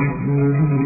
Mm-hmm.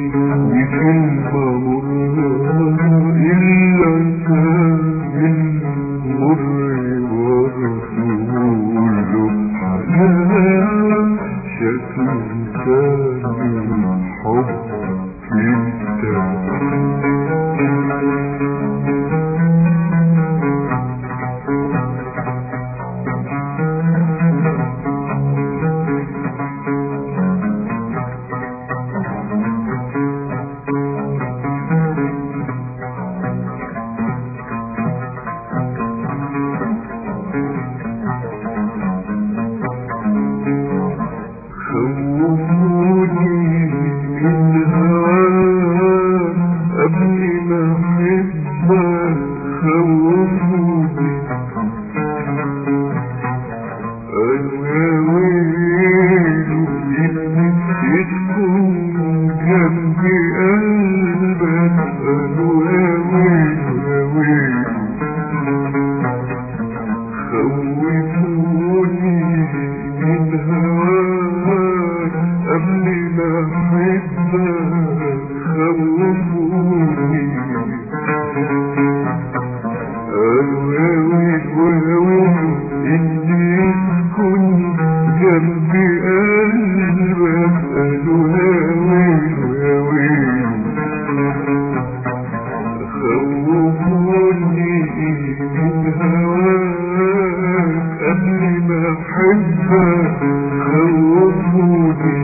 خوفوني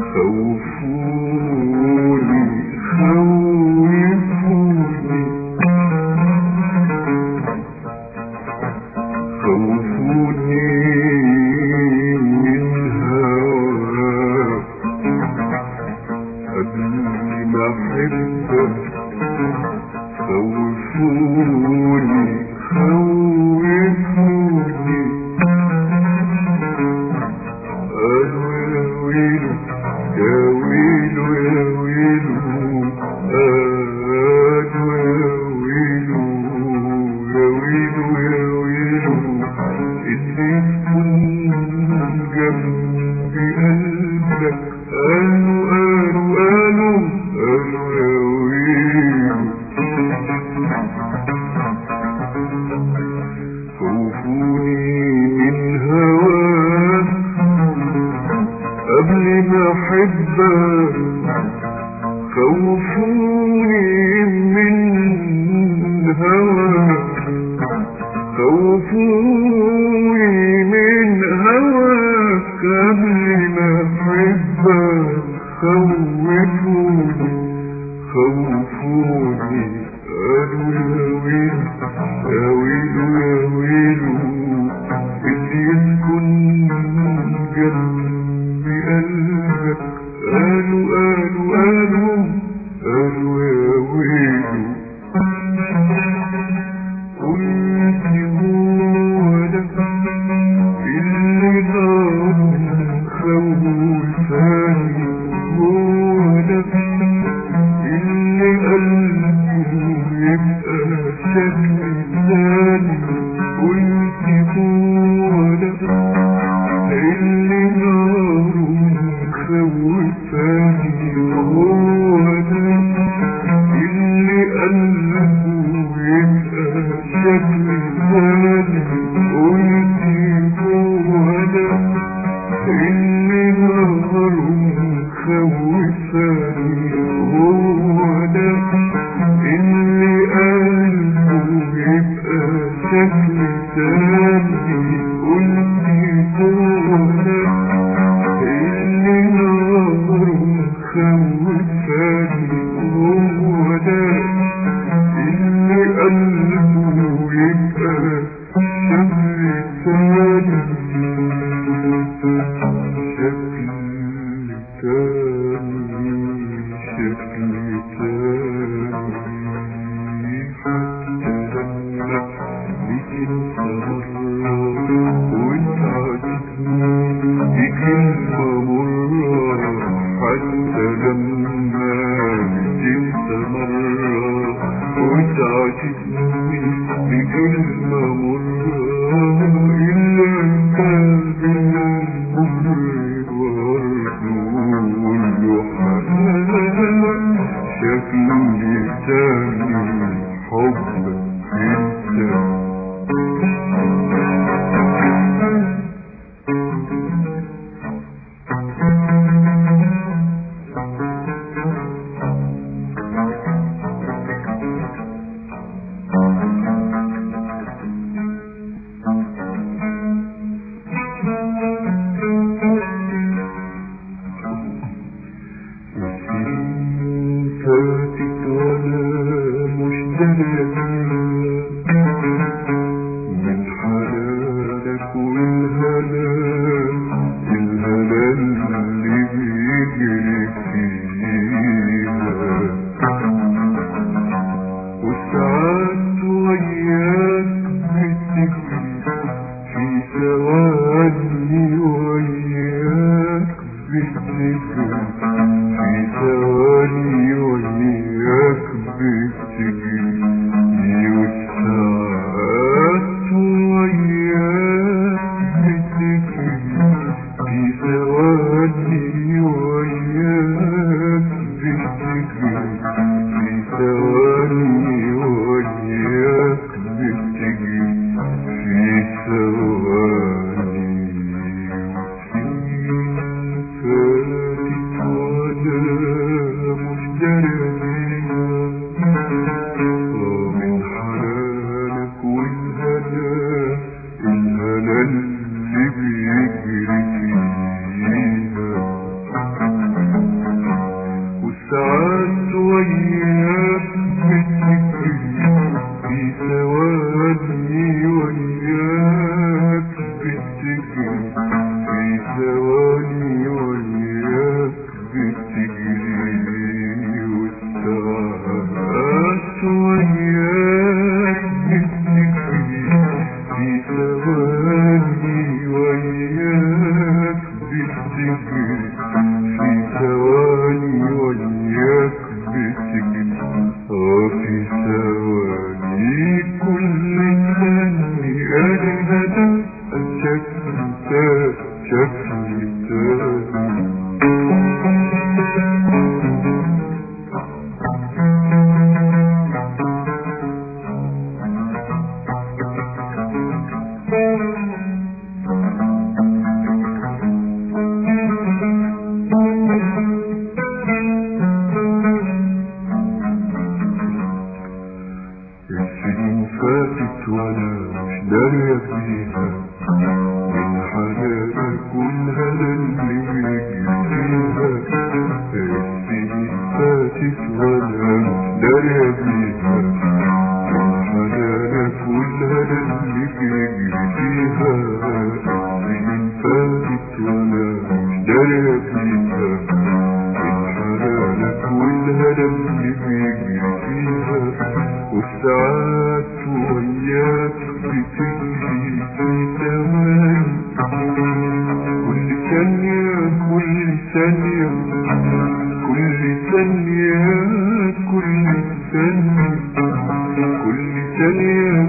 so full. خوفوني Do. Christmas. سنين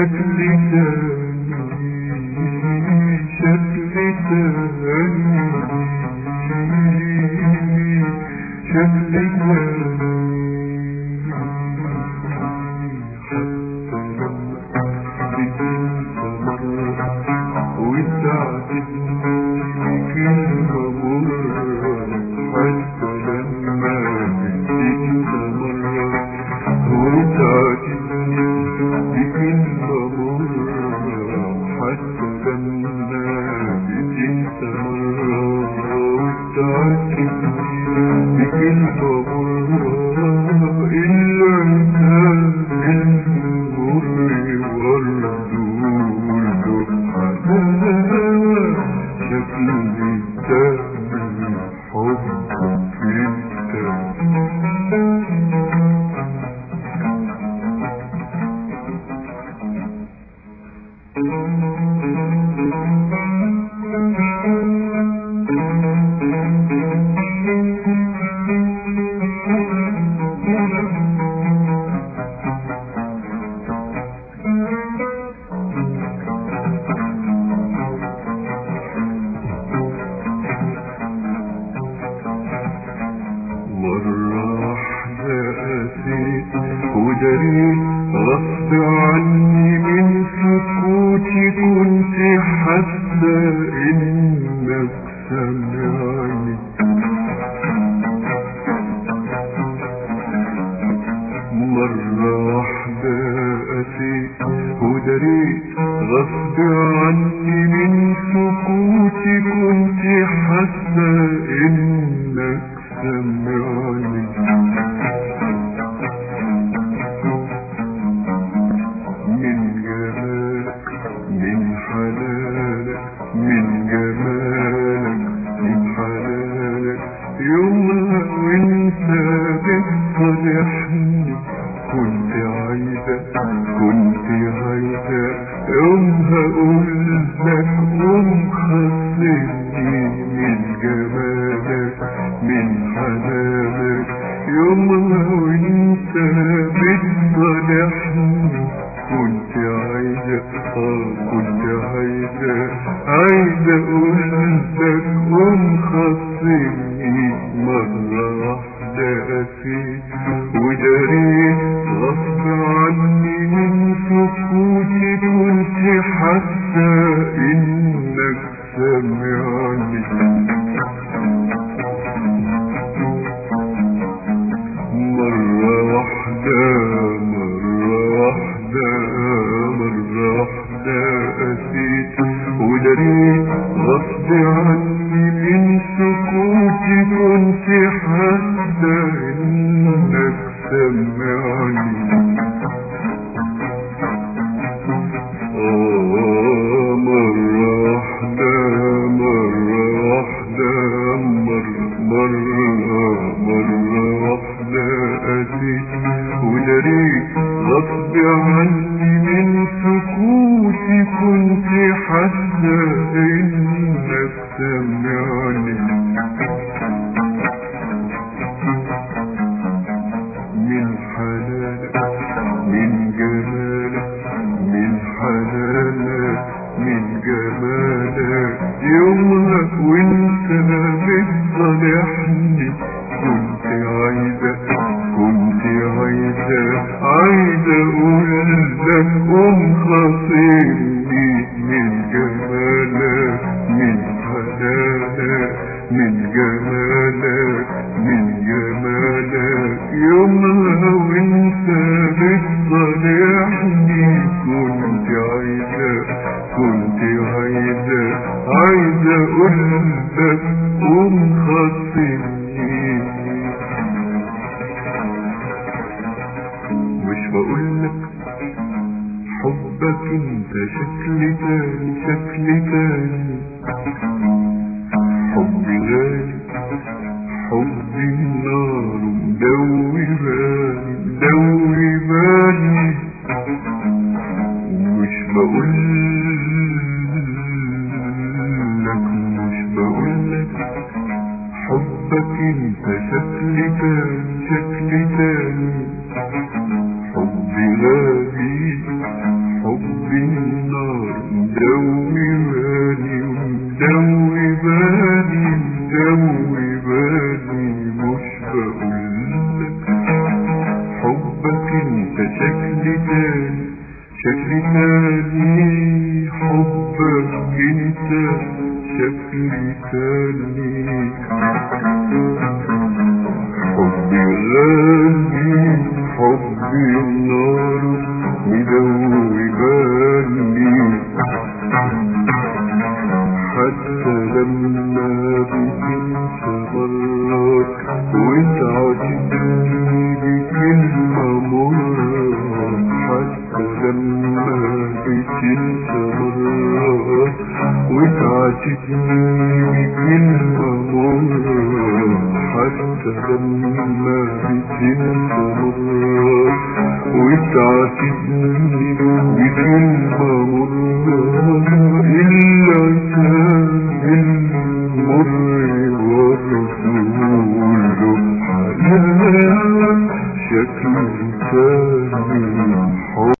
Let me know. Begin غفل غصب عني من جمالك من حلالة من جمالك şeklinden, şeklinden.